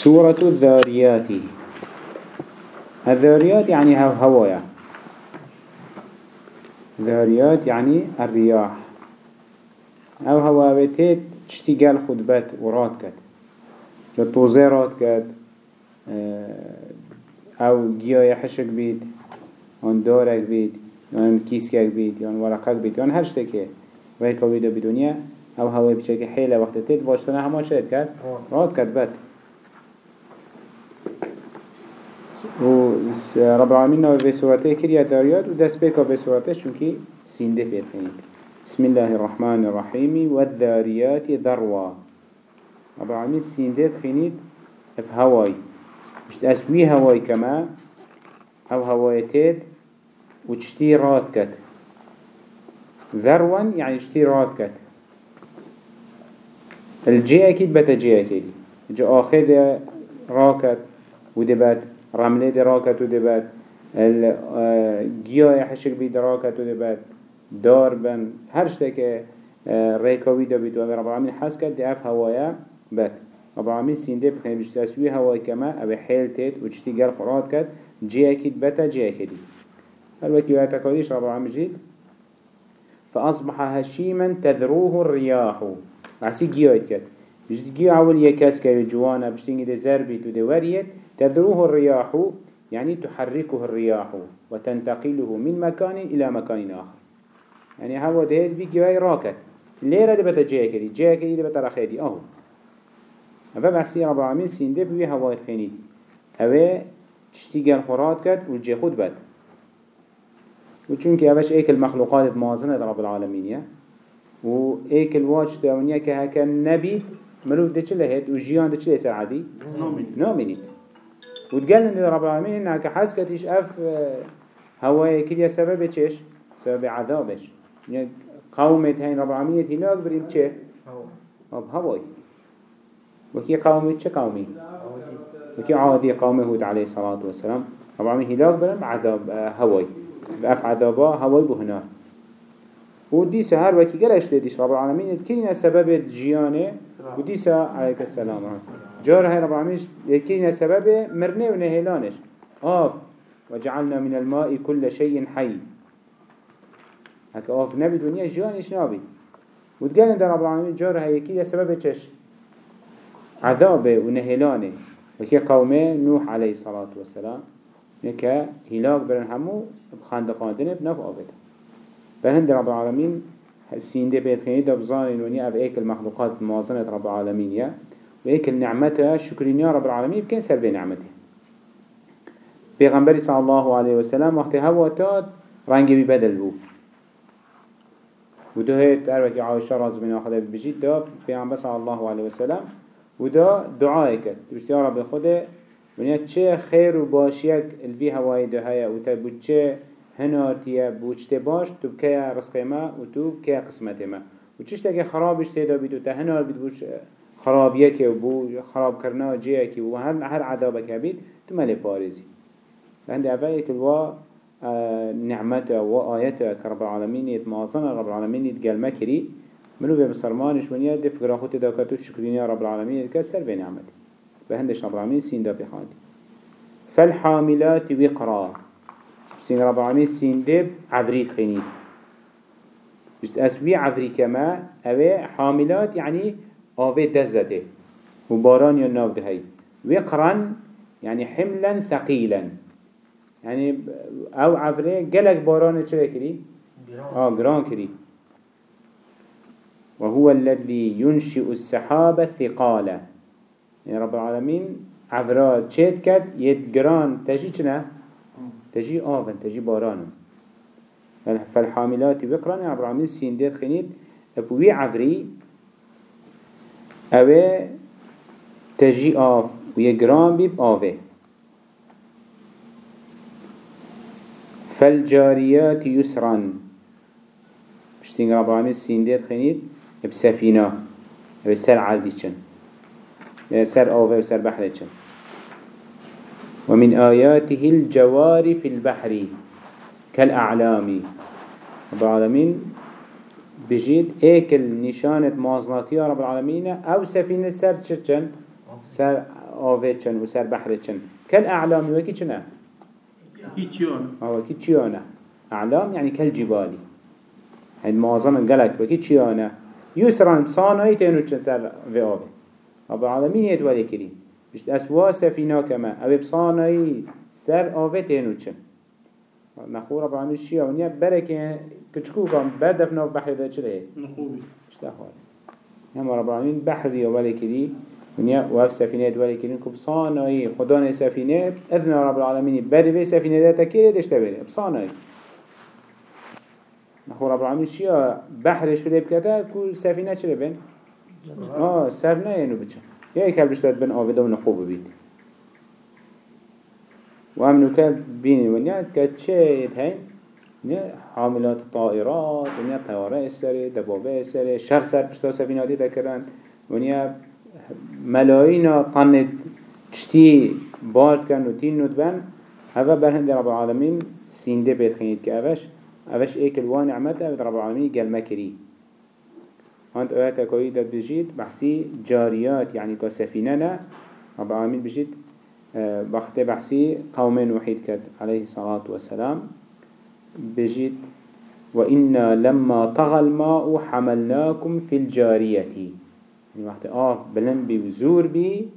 سورة الذاريات. الذاريات يعني هو هوايا. ذاريات يعني الرياح. أو هواوتيت تشتغل خطبات ورات كد لطوزي رات كد أو گیاه حشک بید آن دارک بید آن کیسکک بید آن ورقک بید آن هر شتکه وی کویده بدونیه أو بچه که حیله وقت تید واشتنه همه شد کرد رات کرد بد و رب العالمين نوع في سورته كريا داريات و دست بيكا في سورته شنكي سينده بيرخينيد بسم الله الرحمن الرحيم والذاريات ذروا. رب العالمين سينده بخينيد بهواي مش أسوي هواي كما أو هوايتين وتشتي رات كت ذروا يعني اشتي رات كت الجي أكيد بتا جي أكيد جا آخر راكت ودبت رمله دراكت ودبت الجيا يحشك بي دراكت ودبت دار بن. هر شتك ريكاوي دا بيتو رب العالمين حس كد دي اف هوايا بت رب العالمين سينده بخير بيش تسوي هواي كما أو حيل تيت وچتي قل قرات كد جي أكيد بتا جي أكيد هل وكي واتكاديش رب العالمين جيد فأصبح هشيما تذروه الرياح عسي جيوت كد بجد جيو أول يكاس كي جوانا بشتنجي دي زربي تو دي وريت تذروه الرياح يعني تحركه الرياح وتنتقله من مكان إلى مكان آخر. يعني هوا ده في جواي راكت. ليرة دي بتا جيه كدي جيه كدي دي بتا رخي دي اهو أفا بحسي رب العالمين سين دي بوي هوا خيني. هوا تشتيجان خورات كد والجي خود بد. وچونك أفاش ايك المخلوقات موازنة رب العالمين يا. و ايك الواج تاونيا كهكا نبي مروف ده چله هيد وجيان ده چله سر عادي نامنيد وتقال إن رب العالمين انها كحس كتيش أف هواي كده سبب چش سبب عذابش. يعني قومت هين رب العالمين هناك بريد چه اب هواي. وكي قومت چه قومي؟ وكي عادي قوم هود عليه الصلاة والسلام. رب العالمين هناك برم عذاب هواي. بأف عذابا هواي بهنا ودي سهر وكي قلش لديش رب العالمين كلنا سبب جيانه؟ ودي سا عليك السلام. جار هاي رب العالمين كلنا سبب مرنه ونهلانش آف وجعلنا من الماء كل شيء حي. هكا آف نبي دنيا جيانش نابي. وتقال عند رب العالمين جار هاي كلنا سبب چش؟ عذابه ونهلانه وكي قومه نوح عليه الصلاة والسلام نكا هلاك برن همو بخاندقاندنه بنف آبده. بهند رب العالمين السين دي بيت خيني دبزان وني اف ايك المخلوقات موازنة رب العالمين يا. وايك النعمة شكرين يا رب العالمين. بكين سر بنعمته پیغمبر صلى الله عليه وسلم وقت هوا تاد رنگي بدل بو وده هيت اروكي عائشة راز بن اخده بجيد دا پیغمبر صلى الله عليه وسلم وده دعاء كد يا رب خده ونیا چه خیر و باشیک الوی هوای ده هیا و تا بود چه هنارتیه بوچته باش تو بکه رزق ما و تو بکه قسمت ما. و چش تاکه خرابش تیدا بید و تا هنار بید و بو خراب کرنا جیه که و هر هر عذابه که بید تو ملی پارزی عند أفايك الوا نعمته وآيته كرب العالمين يتماصن رب العالمين يتقال مكري منو بسرمانش ونيا دف قراخوت داكاتو شكرين يا رب العالمين يتكسر بنعمته بهندش رب العالمين سين دا بخاندي فالحاملات وقرا. سين رب العالمين سين دب عفريت خيني بجد أسوي عفري كما أوي حاملات يعني آوي دزته وباران يناف دهي وقرا يعني حملا ثقيلا يعني أو عفري قلق باران چه كري؟ آه جران كري وهو الذي ينشئ السحاب الثقالة يعني رب العالمين عفرا تشيت كد يد جران تجي چنا؟ تجي آفن تجي باران فالحاملات وقرا يعني رب العالمين سين ديت خنيد أبوي عفري اوه تجي آف ويجران بيب آفه فالجاريات يسرا بشتين رب العالمين السين ديت خنيد بسفينة بسر عالدي چن سر آوه وسر بحر چن ومن آياته الجوار في البحر كالأعلام رب العالمين بجيد ايك النشانة مازناتية رب العالمين أو سفينة سر چن؟ سر آوه چن و سر بحر چن. كل أعلام وكي چنه؟ وكي چيانه أعلام يعني كل جبالي هاد معظم قلق وكي چيانه يسران بصانعي تينو چن سر في آوه. رب العالمين يتوالي كريم بشت أسوا سفينة كما أبي بصانعي سر آوه تينو چن نخو رب العالمين الشيا ونيا بركة كتشكو كان بردفنا في بحر ده چليه نخوبي اشتاخوال نما رب العالمين بحر دي وبالي كري ونيا وف سفينة وبالي كري كبصانعي خدان سفينة أذن رب العالمين بري سفينة ده تكيري دشتبه بصانعي نخو رب العالمين الشيا بحر شو ده بكتا كو سفينة چلي بين آه نه ينو بچن. يا ايكال بشتاد بن آويدا ونخوب بيت وامنو كان بيني ونيا كتشيت هين ونيا حاملات طائرات ونيا طيارة السري دبابة السري شهر سر بشتا سفيناتي دكران ونيا ملايين طنت تشتي بارد كان وتين نوتبان هذا برهند رب العالمين سينده بيت خينيت كأفش أفش ايكل وان نعمته رب العالمين قال مكري هانت آيات كوي داد بجيت بحسي جاريات يعني كسفينة رب العالمين بجيت وقت بحسي قومين وحيد كد عليه الصلاة والسلام بجيت وإنا لما طغى الماء حملناكم في الجارية. يعني وقت آه بلن بي وزور بي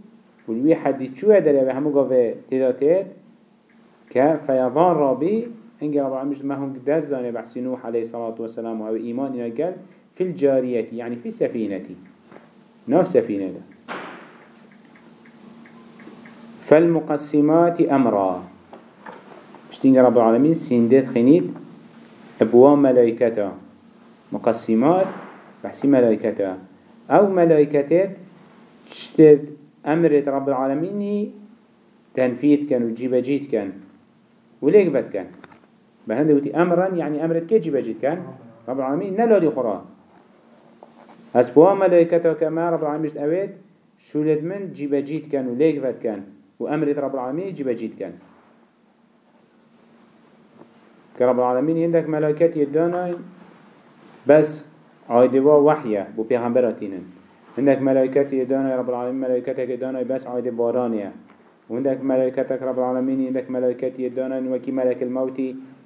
والوي حد شو داري بهمو قوة تداتيت كفيضان رابي انجي رب العالمين ما هم داز داني بحسي نوح عليه الصلاة والسلام وهو إيمان قال في الجارية يعني في سفينتي ناف سفينة ده. فالمقسمات أمرا. اشتين رب العالمين سيندت خنيت أبواب ملائكته مقسمات بحسي ملائكته أو ملائكتات تشتد أمرت رب العالمين تنفيذ كان وجيب جيت كان. وليك بد كان. بهنده وتي أمرا يعني أمرت كي جيب جيت كان؟ رب العالمين نلا لي خران أسبوع ملائكته كما رب العالمين مشت أويت شولد من جيب جيت كان وليك فات كان. وأمرت رب العالمين جيب جيت كان. كرب العالمين عندك ملائكات يدانا بس عايدوا وحيا بو پیغمبراتينن عندك ملائكات يدانا رب العالمين ملائكتك يدانا بس عايد بارانيا وعندك ملائكتك رب العالمين عندك ملائكات يدانا وكي ملك الموت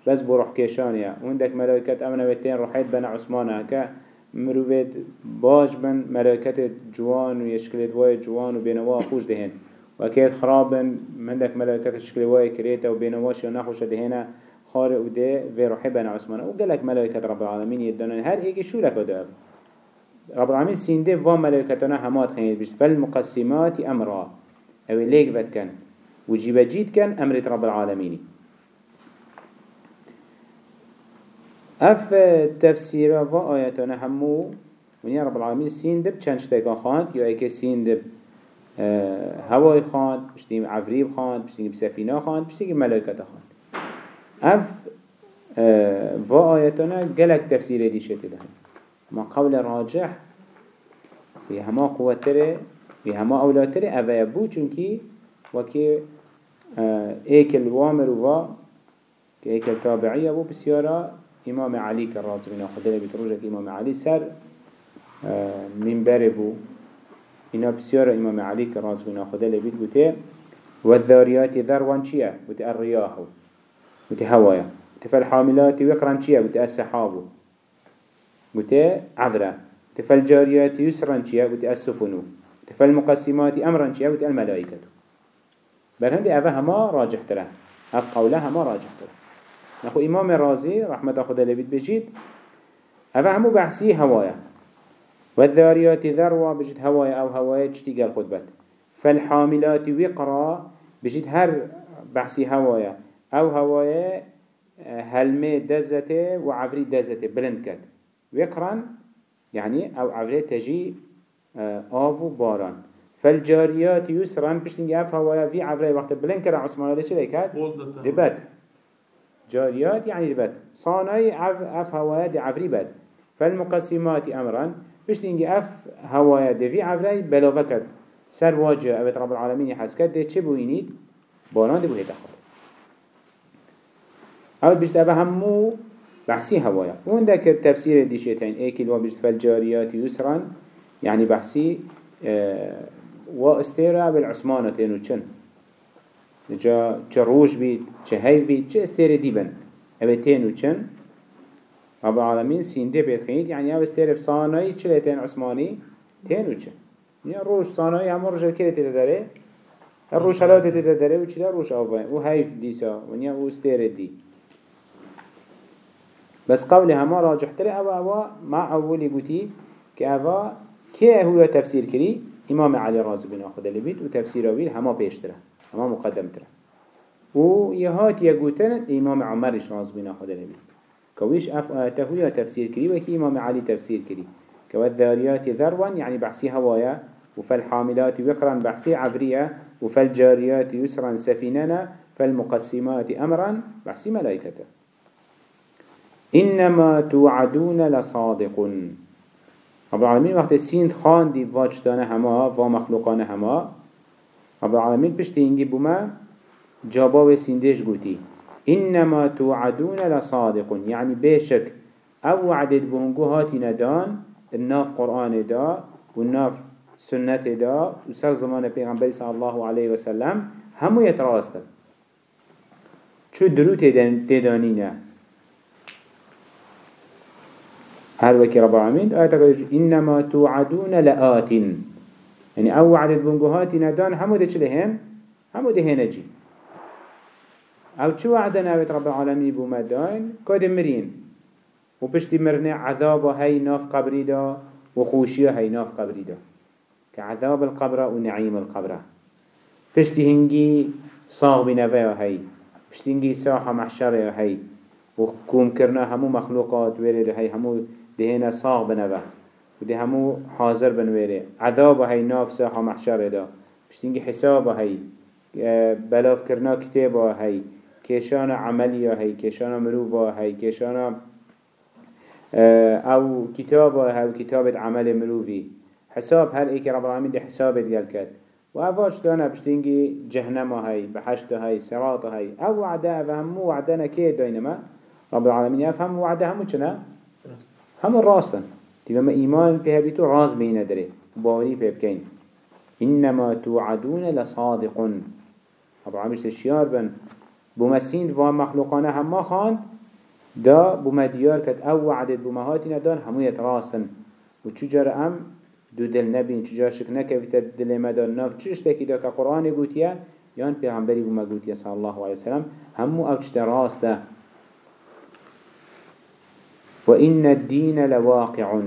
بس بروح كيشانيا وعندك ملائكات أمنا ويتين روحيت بنا عثمانا كا مروفيت باش بن ملائكت جوان ويشكل دواي جوان وبينوا خوش دهن. وكيد خرابن عندك ملائكت شكل واي كريتا وبينواش ونخوش دهنا خارق وده في روحي بنا عثمانا وقالك ملائكت رب العالمين يدانا هر ايكي شو لك ده رب العالمين سينده و ملائكتنا همات خينيت بشت. فالمقسمات أمرا. أو ليك بد كان. وجيب جيد كان أمرت رب العالمين. أف تفسير و آياتنا همو ونيا رب العالمين سين دب چند شتاكا خاند يا إيكي سين دب آه، هواي خاند بشتيم عفريب خاند بشتيم بسفينة خاند بشتيم ملائكة خاند اف آه، و آياتنا قلق تفسير دي شتي ده ما قول راجح في هما قوة تري في هما أولاد تري أفا يبو چونكي وكي آه، ايكل وامر و كايكل تابعية بو بسيارة إمام علي كالرازي من أخذ بيت روجك إمام علي سر آه، منبر بو. إنا بسيارة إمام علي كالرازي من أخذ بيت قوتي والذاريات ذروان چيا قوتي الرياح قوتي هوايا قوتي فالحاملات وقران چيا قوتي السحاب قوتي عذرا قوتي فالجاريات يسرا چيا قوتي السفن قوتي فالمقسمات چيا قوتي الملائكة برهند أفا هما راجح تره. أف قولها هما راجح تره. نخو إمام رازي رحمة خدا لبيت بجيت هذا همو بحثي هوايا والذاريات ذروة بجيت هوايا أو هوايا تشتيق الخطبة فالحاملات وقرا بجيت هر بحثي هوايا أو هوايا هلمي دزته وعفري دزته بلند كد وقرا يعني أو عفري تجي آفو باران. فالجاريات يسرا بشتنجي أف هوايا في عفري وقت بلند كرا عثمان ليش هاد دبت جاريات يعني بد صانعي أف هوايا دي عفري بد فالمقسمات أمرا بشت إنجي أف هوايا دي في عفري بلوغكت سر واجه أبت رب العالمين يحسكت دي چه بوينيد بانان دي بوهيدا خال أول بشت أبا همو بحسي هوايا وعندك التفسير دي شيتين ايكي لو بشت فالجاريات يسرا يعني بحسي آه و استيرا بالعثمانة تينو چن. جا روش بید چه هیف بید چه استير دیبن. اوه تينو چن. رب العالمين سینده بید خینید یعنی او استیر بسانایی چلی تین عثمانی؟ تینو چه يعني روش سانایی همه روش کلی تتداري روش حالا تتداري داره و چی روش آبای و حیف دیسا. و یعنی نیا او استیر دی. بس قول همه راجح تري او او ما اولي گوتی که او که هو تفسیر كري امام علی رازو بنا خدا لبيت و تفسیر آبید همه پیش تره همه مقدم تره. و يهات یه امام عمرش رازو بنا خدا لبيت كويش اف آته هو تفسير كري وكي إمام علي تفسير كري. كوالذاريات ذروا يعني بحسي هوايا وفالحاملات وقرا بحسي عبرية وفالجاريات يسرا سفيننا فالمقسمات أمرا بحسي ملائكته إنما توعدون لصادق. رب العالمين وقت السين خان دي واجتان هما ومخلوقان هما رب العالمين بشتي ينجي بما جابا وسيندش قوتي إنما توعدون لصادق. يعني بيشك. أو وعدت بهنجو ندان الناف قرآن دا والناف سنة دا وسر زمان پیغمبر صلى الله عليه وسلم همو يتراستن. شو درو تدانينه هل وكي رب العالمين تقول إنما توعدون لآت. يعني أو وعدت بنقهات ندان همو ده چله هم همو ده أو چو وعدنا بيت رب العالمين بومدان كاد مرين وبشتي مرنع عذاب هاي ناف قبري دا وخوشي هاي ناف قبري دا كعذاب القبر ونعيم القبر بشتي هنجي صاغ بنفايا هاي بشتي هنجي ساحة محشر هاي وكوم كرنا همو مخلوقات ويري هاي همو دهنا صاغ بنوه و ده همو حاضر بنويره عذاب هاي ناف ساحة محشر دا بشتنگي حساب هاي بلاف کرنا کتاب هاي كيشان عملي هاي كيشان مروف هاي كيشان أو كتاب هاي كتابة عمل مروفي حساب هل ايك رب العالمين دي حسابت قال كات و افاش دانا بشتنگي جهنم هاي بحشت هاي سراط هاي أو وعده افهمو وعدنا كي داينما رب العالمين يفهم وعده همو چنا همون راستن. تبا ما إيمان بها بيتو راز بينا داري باوري بها بكين إنما توعدون لصادق أبو عمشت الشيار بن. بمسين و مخلوقانا هما خان دا بما ديار أو وعدت بمهاتنا دان همو يتراسن و چجار أم؟ دو دل نبين چجار شك نكفت دل مدان ناف. چش تاكي دا كقرآن قوتيا يان پیغمبری بما قوتيا صلى الله عليه وسلم همو أو چتا راسته وإن الدين لواقع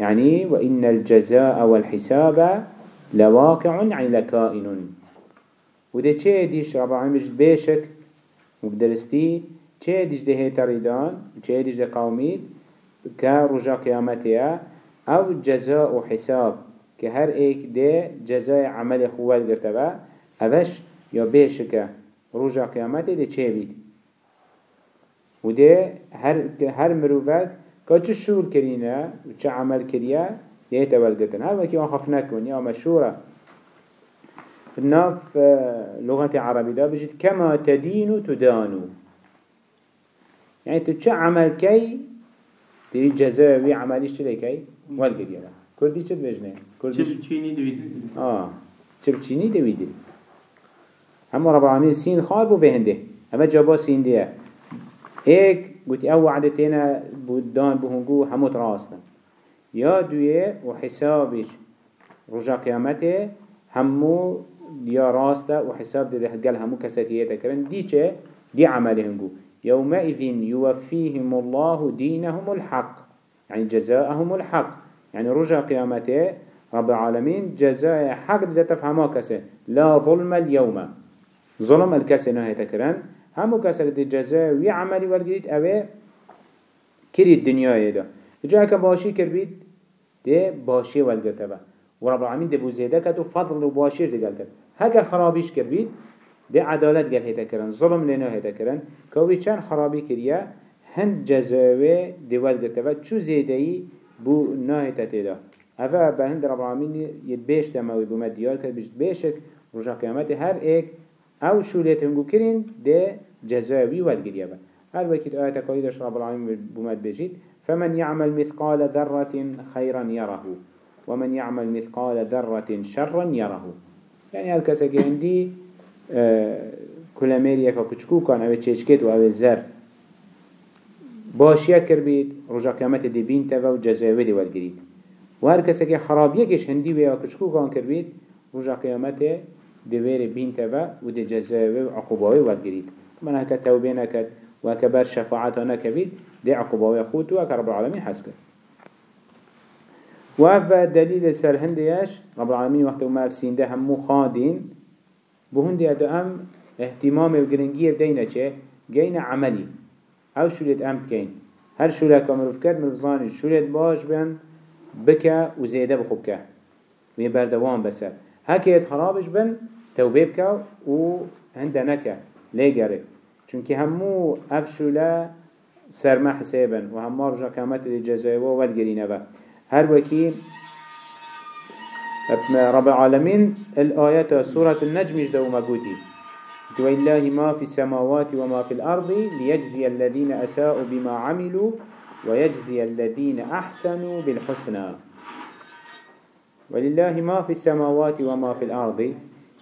يعني وإن الجزاء والحساب لواقع يعني لكائن وده چه ديش رب العالمين بيشك وبدرستي چه ديش ده تريدان چه ديش ده قومي كرجا قيامتها أو جزاء وحساب كهر ايك ده جزاء عمل خوال قرتبا اوش يا بيشك رجا قيامته ده چه بيد و ده هر هر که چه شور کرینه و چه عمل کریه ده تول گتن هر وکی آن خف نکن یا مشهوره ناف لغت عربی دا بجید کما تدینو تدانو يعني چه عمل کی دی جزای وی عملیش چه کی ول گریه کردی چه بجنه؟ کردی چینی دوید. آه. چه چینی دوید. هم رب العالمین سین خار بو بهنده. اما جابا سین دیه. هيك قلت أو عدتنا بودان بهنجو هموت راستن يا دوية وحسابش رجع قيامته همو يا راسته وحساب ده قال همو كساتيته كرن. دي چه؟ دي عملهنجو يومئذ يوفيهم الله دينهم الحق. يعني جزاءهم الحق. يعني رجع قيامته رب العالمين جزاء حق ده تفهمها كسه. لا ظلم اليوم. ظلم الكسه نهي تكرن همو کسر دی جزای وی عملی ورگرید اوه کرید دنیای دا. جا که باشی کر بید دی باشی ولگرده با و رب العالمین دی بوزیده کد و فضل و باشیش دی گل خرابیش کر بید دی عدالت گل هیتا کرن ظلم لینا هیتا کرن که وی چند خرابی کریه هند جزاوه دی ولگرده و چو زیده ای بو ناهیتا تیدا اوه به هند رب العالمین ید بیش دموی بومد دیار کرد بیشت بیشک رجا قیامت هر ایک أو شوليت هنگو كرين ده جزاوي والقريبا هل وكيت آيات قويدة رب العالمين بمد بجيد فمن يعمل مثقال ذرة خيرا يره ومن يعمل مثقال ذرة شرا يره يعني هل كسك عندي آه كل ميريا كتشكو كان أو تشيشكت أو الزر باشيا كربيت رجع قيامت دي بين تفا وجزاوه دي والقريد وهر كسك خرابية كش هندي ويا كتشكو كان كربيت رجع قيامت دي وير بين تفا ودي جزاوه وعقوباوه والقريد من هكا توبه نكت وهكا بر شفاعته نكبيت دي عقوباوه خود وهكا رب العالمين حسكت وهذا دليل سر هنديش رب العالمين وقت ما أفسين ده همو خادين. بهندي أدو أم اهتمام وقرنجية بدينا چه؟ جينا عملي أو شولت أمت كين هر شولة كمروف كد مروف زاني شولت باش بن بكا وزيادة بخبكا ويه بردوان بسر. هكيت خرابش بن توبه بكا و هنده نكا ليه گره چونك همو أفشولا سرما حسابا وهم رجع كامت الجزائي والجرينة هر وكي رب العالمين الآيات سورة النجم يجدوا مقودي ولله ما في السماوات وما في الأرض ليجزي الذين أساءوا بما عملوا ويجزي الذين أحسنوا بالحسنى. ولله ما في السماوات وما في الأرض.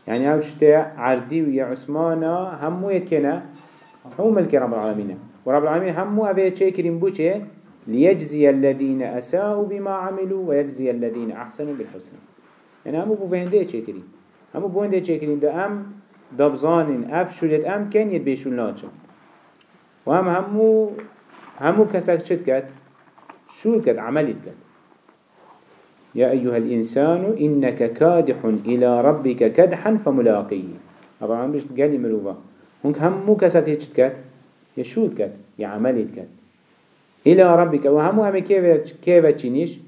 يعني أوشتا عردي ويا عثمانا همو يتكنا هم ملك رب العالمين ورب العالمين همو أبي تشيكرين بوچه ليجزي الذين أساءوا بما عملوا ويجزي الذين أحسنوا بالحسنى. يعني همو بوفهنده تشيكرين همو بوهنده تشيكرين ده أم دبزانين اف شولت ام كن يد بيشول ناچن و هم همو همو كسك شد كد شول كد عملت كد يا أيها الإنسان إنك كادح إلى ربك كدحا فملاقيه طبعا مش قالي مروفا. هنك همو كسك شد كد يشول كد يعملت كد إلى ربك. وهمو هم كيف كيف تشينيش؟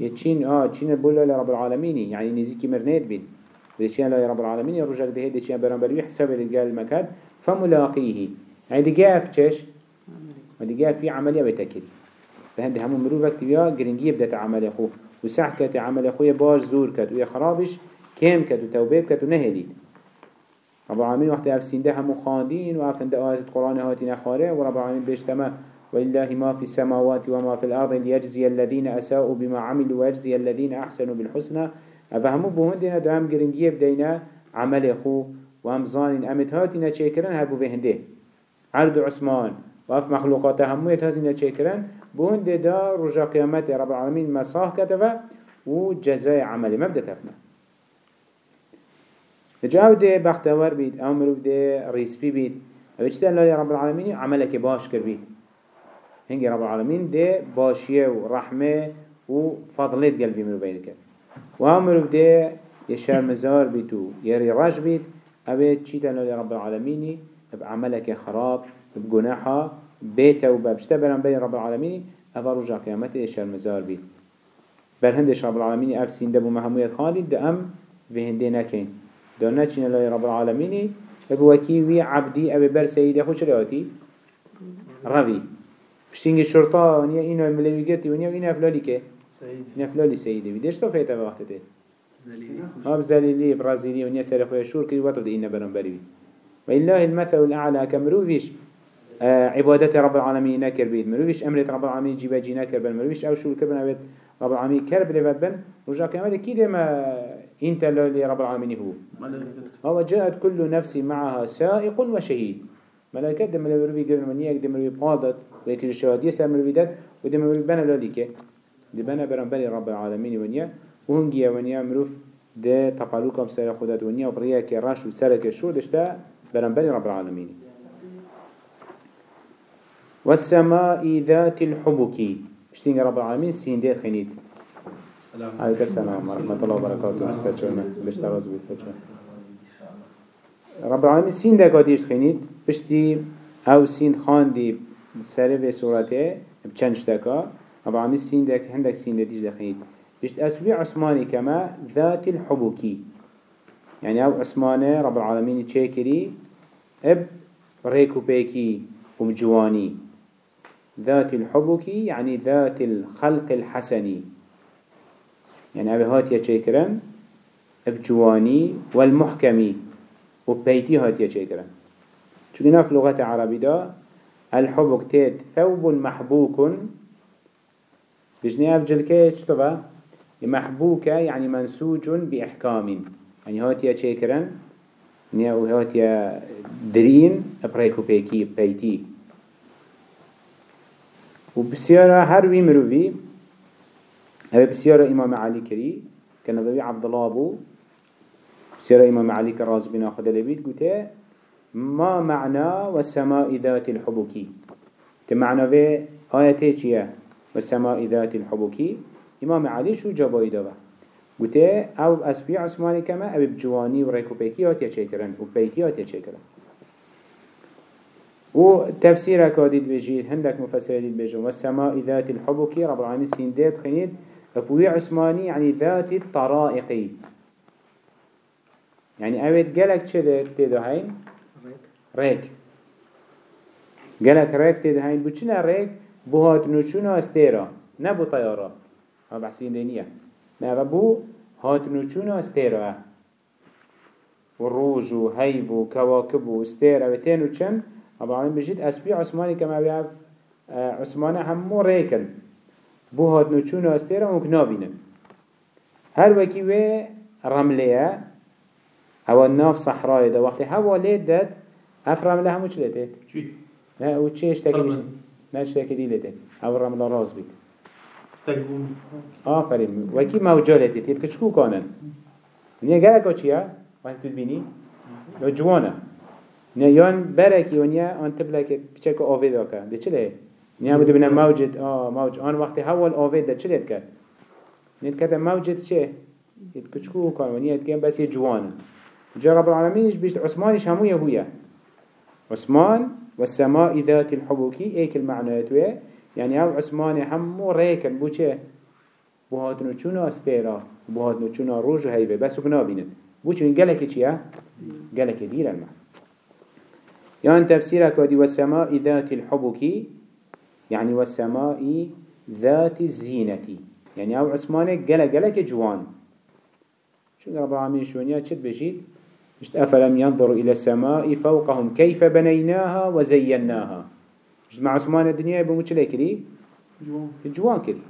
يتشين آه تشين بولا لرب العالمين. يعني نزيكي مرنيت بين. ديشيان لا رب العالمين يرجع ده ديشيان برانبري حساب الرجال المكان فملاقيه. يعني دقاء في تش ودقاء في عملية بتكري فهند هم مروفة كتبيا جرينجية بدأت عمل أخوه. وسح كت عمل أخوه باش زور كت ويا خرابش كم كت وتوبيب كت ونهلي. رب العالمين وقت أفسين ده هم خاندين وأفند آيات القرآن هاتين أخاره ورب العالمين بيشتما ولله ما في السماوات وما في الأرض ليجزي الذين أساءوا بما عملوا ويجزي الذين أحسنوا بالحسنى. افهمو بهندنا دو هم گرنگیه بدینا عمل خو و هم زانین. امت هاتینا چه کرن؟ هر بو هنده عرض عثمان و اف مخلوقات همویت هاتینا چه کرن؟ بهنده دا رجا قیامت رب العالمین مساح کتفه و جزای عمل مبدا تفنا جاو ده بختور أو مروف ده بید. أو چه الله رب العالمین عملك باش کر بید. هنگی رب العالمین ده باشیه و رحمه و فضلت قلبی مروف بید کرد. و هم مروف ده یه شرمزار بیتو یه رج بید اوه چی تنو رب العالمینی؟ بعملك خراب بجناحة بيته وبشتا برن بين رب العالمين أفا رجع قيامته يشار شرمزار بيت بل هندش رب العالمين أف سين دبو محمود خالد ده أم في هندي نكين دو نچين الله رب العالمين أبو وكيوي عبدي أبي بر سيدي خوش رياتي رفي بشتينج شرطة ونيا إنو الملوي قرتي ونيا إنو أفلالي كي نفلالي سيدي وديش تو فيتا وقت ده هاب زليلي برازيلي ونيا سر خويا شور كي وقت ده إنا برنبري والله المثل الأعلى كمروفيش آه عبادة رب العالمين نكر بيد مروفيش أمرت رب العالمين جيبا جي نكر بن مروفيش أو شور كبن أبد رب العالمين كرب لفت بن رجع كمان كده ما انت اللي رب العالمين هو هو جاءت كل نفس معها سائق وشهيد ملائكة دم مروفي قبل من يك دم مروفي يسر مروفي دات ودم مروفي بنا لوليكه دي بنا برنبري رب العالمين ونيا. وهنجيا ونيا مروف ده تقالوكم سر خدات ونيا وبريا كراش وسرك شو دشتا برنبري رب العالمين. والسماء ذات الحبك. اشتين رب العالمين سين دي خنيت. السلام عليكم. السلام ورحمة الله وبركاته. استشونا بشتغز بيستشونا رب العالمين سين ده قاديش خنيت. بشتي أو سين خان دي سر في سورته بچنشتكا رب العالمين سين دك هندك سين ديش دخيل بيشت أسوي عثماني كما ذات الحبوكي يعني أو عثماني رب العالمين تشيكري اب ريكو بيكي ومجواني ذات الحبوكي يعني ذات الخلق الحسني يعني أبي هات يتشيكرن بجواني والمحكمي وبيتي هات يتشيكرن شو في لغة عربية دا الحبك تيت ثوب محبوك. بجني اف جلكه چطوه محبوكة يعني منسوج بإحكام. يعني هاتيا شكرا نيا وهاتيا درين أبريكو بيكي بيتي. وبسيارة هروي مروي هذا بسيارة إمام علي كري كان نبي عبد الله أبو بسيارة إمام علي كراز بنا خد لبيت قلت ما معنى والسماء ذات الحبكي؟ تمعنى في آياتي چيه والسماء ذات الحبكي. إمام علي شو جابوا إدابه قلت أو أسبيع عثماني كما أو بجواني وريكو بيكي هاتيا چيكرن وبيكي هاتيا چيكرن و تفسير كاديد بجيد هندك مفسر ديد بجيد والسماء ذات الحبكي رب العالمين سيندات خنيد أبوي عثماني يعني ذات الطرائقي يعني أويت قالك ريك. قالك ريك تيدو هين بوچنا ريك بوهات نوچونا استيرا. نبو طيارة. ما بحسين دينية. نه بو هات نوچونا استيرا. والروج وهيب وكواكب واستيرا وتين وچن رب العالمين بجيت أسبيع عثماني كما بيعرف عثمانة همو ريكن. بو هات نوچونا استيرا ونكنابينن هر وكي وي رملية هوا ناف صحراء ده. وقتی هوا لید داد اف رمله همو لیده؟ چی؟ نه أو چه اشتاکی دیش؟ نه اشتاکی دی لیده أو رمله راز بید آفرین وکی موجا لیده تید که چکو کانن نیه گره چیه؟ وقتی تو بینی؟ جوانه نه یان برکی و نیه آن تبله که بچه که آوه دا کرد ده چه لیه؟ نیه بوده بینه موجد آه موج آن وقتی هوا آوه ده چه لید کرد؟ نید کرده موجد چه؟ يد كشكو كان ونية كان بس يجوان جاء رب العالمين إيش بيشت عثمانش همو يهويا عثمان والسماء ذات الحبوكي إيك المعنى يتوه يعني أو عثمان همو ريكن بو چه بو هاتنو چونا استيرا بو هاتنو چونا روج هيبه بس وكنا بينن بو چون قلق چيه قلق دير المعنى يعني تفسير كودي والسماء ذات الحبوكي يعني والسماء ذات الزينة يعني أو عثمان قلق جوان. شو رب العالمين شونيا چد بجيد مشت أفلم ينظروا إلى السماء فوقهم كيف بنيناها وزيناها مشت مع عثمان الدنيا يبقى چلي كري جوان كري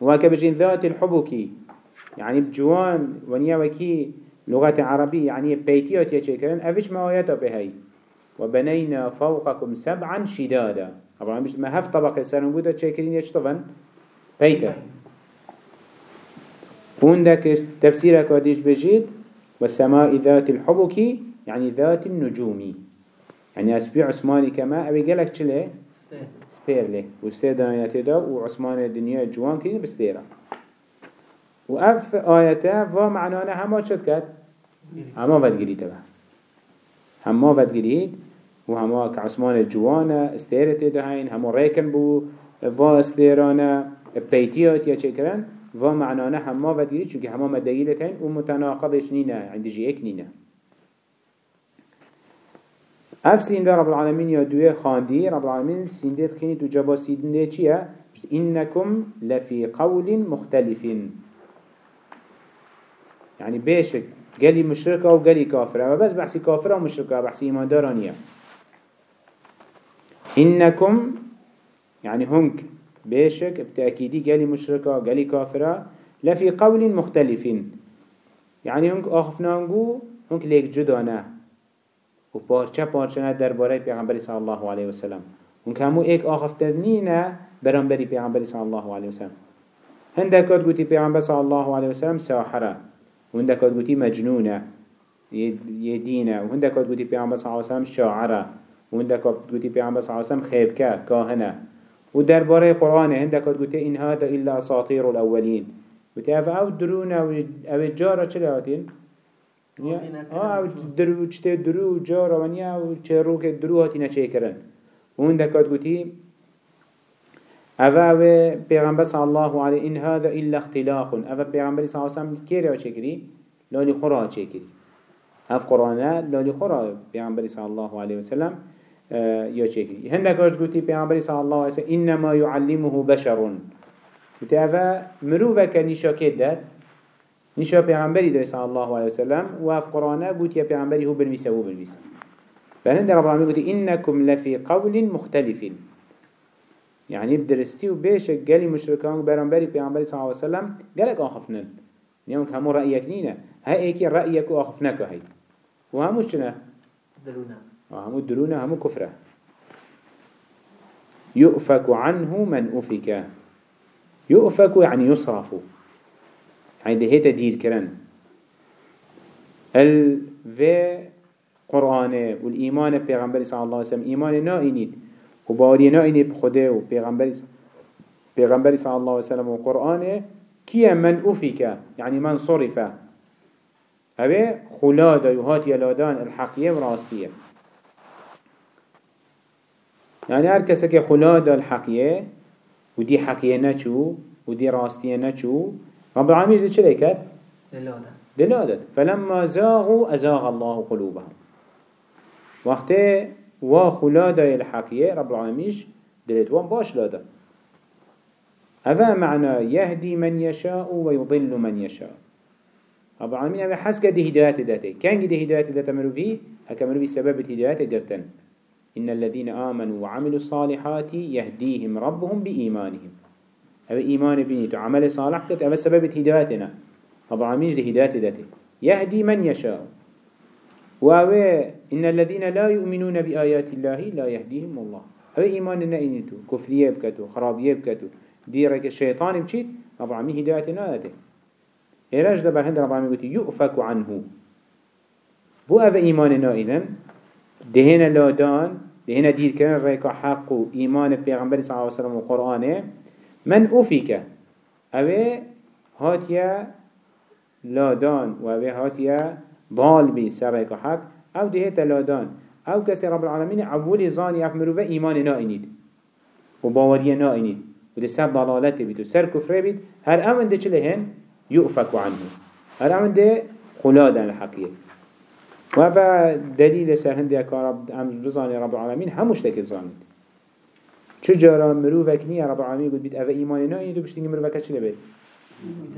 وهكا بجين ذات الحبكي يعني بجوان ونيا وكي لغة عربية يعني بيتيات يتشكرن أفش ما آياتا بهاي وبنينا فوقكم سبعا شدادا طبعا مش ما هف طبق السنوبودة تشكرين يشطفن بيتا وندك تفسير كاديش بجيد والسماء ذات الحبك يعني ذات النجوم. يعني أسبيع عثماني كما أبي قالك چله ستير. له وستير دانياته دا وعثمان الدنيا جوان كين بستيرا وأف آياته و معنانا هما چد كد هما ودقري تبا هما ودقري وهما كعثمان الجوان استيرته دا هين هما ريكن بو و استيرانا بيتيات يا چكرن و معنانا هما ودگیری چونکه هما مدلیلت هن و متناقضش نینه عند جی اک نینه. اف سینده رب العالمین یا دوی خاندی رب العالمین سینده خینی تو جبا سینده چیه؟ إنكم لفي قول مختلف يعني بيشك قالي مشركة وقالي كافرة بس بحسي كافرة ومشركة بحسي إيمان دارانية إنكم يعني هنك بيشك بتأكيدي قالي مشركة قالي كافرة لفي قول مختلف يعني هنك آخفنانگو هنك ليك جدانا و پارچه پارچه نه درباره پیغمبری صلی الله علیه وسلم هنك همو ایک آخفتنینه برانبری پیغمبری صلی الله علیه وسلم هندکات گوتی پیغمبر صلی الله علیه وسلم ساحره. و هندکات گوتی مجنونه. يدينا وهندكات قوتي بيعمل صلى الله عليه وسلم شاعرة. وهندكات قوتي بيعمل صلى الله عليه وسلم خيبكة كاهنة ودرباره قرآن هندك قلت إن هذا إلا أساطير الأولين قلت أف أو درونا أو الجارة چلا هاتين آه أو درو چته درو جارة ونيا أو چه روك درو هاتينا چه کرن. وهندك قلت أفا أو پیغمبر صلى الله عليه إن هذا إلا اختلاق. أفا پیغمبر صلى الله عليه وسلم كيري ها چه كري لاني خورا چه كري أف قرآن لاني خورا پیغمبر صلى الله عليه وسلم يا چيكي هندك اش قلتي پیغمبر صلى الله عليه وسلم إنما يعلمه بشر قلتي أفا مروفك نشاكت داد؟ نشا پیغمبری دای الله عليه وسلم وف قرآنه قلت يا پیغمبری هو بالميسا هو بالميسا فهند رب العالمين قلت إنكم لفي قول مختلف يعني بدرستي وبيش قالي مشركان برانبري بيعنبري صلى الله عليه وسلم قالك آخفنن. نيوم همو رأيك نينا هاي ايكي رأيك وآخفنك هاي وهمو شنا دلونا همو درونا همو كفره يؤفك عنه من أفك. يؤفك يعني يصرف. يعني ده هيتا دير كرن. ال في قرآن والإيمان بيغمبر صلى الله عليه وسلم إيمان نائنين. وباوري نائنين بخده وبيغمبر بيغمبر صلى الله عليه وسلم وقرآن كي من أفك يعني من صرف. أبي خلاد يهات يلادان الحقية وراستية. يعني هر کسی که خلا دال حقیه و دی حقیه نچو و دی راستیه نچو رب العالمین چه کرد؟ دلانا دلادت فلما زاغوا أزاغ الله قلوبهم. وقت وا خلا دال حقیه رب العالمین دلت وان باش لادا هذا معنى يهدي من يشاء ويضل من يشاء رب العالمين هذا حسك دي هدايات داته كان دي هدايات داته مروفي هكا مروفي سبب هدايات قرتن إن الذين آمنوا وعملوا الصالحات يهديهم ربهم بإيمانهم. هذا إيمان بنيت وعمل صالح كت هذا سبب هدايتنا. طبعا ميج هداية ذاته يهدي من يشاء. وهو إن الذين لا يؤمنون بآيات الله لا يهديهم الله. هذا إيمان إنتو كفرية بكتو خرابية بكتو ديرك الشيطان بشيت طبعا مي هدايتنا ذاته إيراج ده برهند رب العالمين قلت يؤفك عنه. بو أفا إيمان نائنا دهنا لادان دهنا دير كان ريكا حق و إيمان بيغمبر صلى الله عليه وسلم وقرآن من أفك أوه هاتيا لادان و هاتيا بال بي سر ريكا حق. أو دهتا لادان أو كسي رب العالمين أولي ظاني أفمرو إيمان نائنيد و باوريا نائنيد و ده سر ضلالت بيت سر كفر بيت هر أمن ده چلهن يؤفك عنه. هر أمن ده خلادا الحقيقة وهذا دليل سر هندي كرب عم بزاني رب العالمين همش تك زانيد چجارا مروفك نية رب العالمين قد بيت أفا إيمان نائي دو بشتنگي مروفك چلي بيت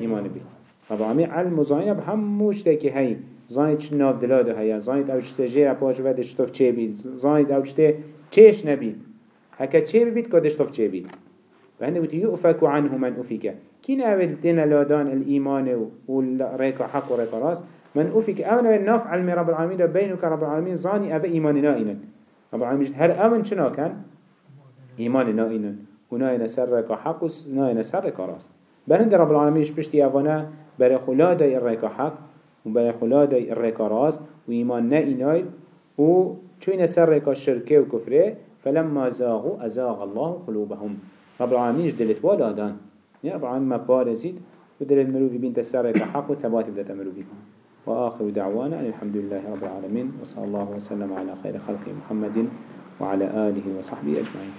إيمان بيت رب العالمين علم زاني بهمش تك هاي زانيد چه ناف دلاده هيا زانيد أو چه جيرا پاش وده شتوف چه بيت زانيد أو چه چهش نبيت هكا چه بيت كده شتوف چه بيت فهنده قلت يؤفك عنه من أفك كين أول تنا لادان الإيمان والريكا حق وريكا راس من أفك أمن ناف علم رب العالمين بينك رب العالمين زاني أفا إيمان نائنا رب العالمين هر أمن شنا كان؟ إيمان نائنا ونائنا سرك حق ونائنا سرك راست. بلند رب العالمين بشتي أفنا بري خلادة الرك حق وبري خلادة الرك راست وإيمان نائنا و چوين سرك الشركة وكفره فلما زاغوا أزاغ الله قلوبهم. رب العالمين دلت ولا دان. يا رب العالمين ما بارزيد ودلت مروفي بين تسرك حق وثبات بدأت مروفي وآخر دعوانا أن الحمد لله رب العالمين وصلى الله وسلم على خير خلق محمد وعلى آله وصحبه أجمعين.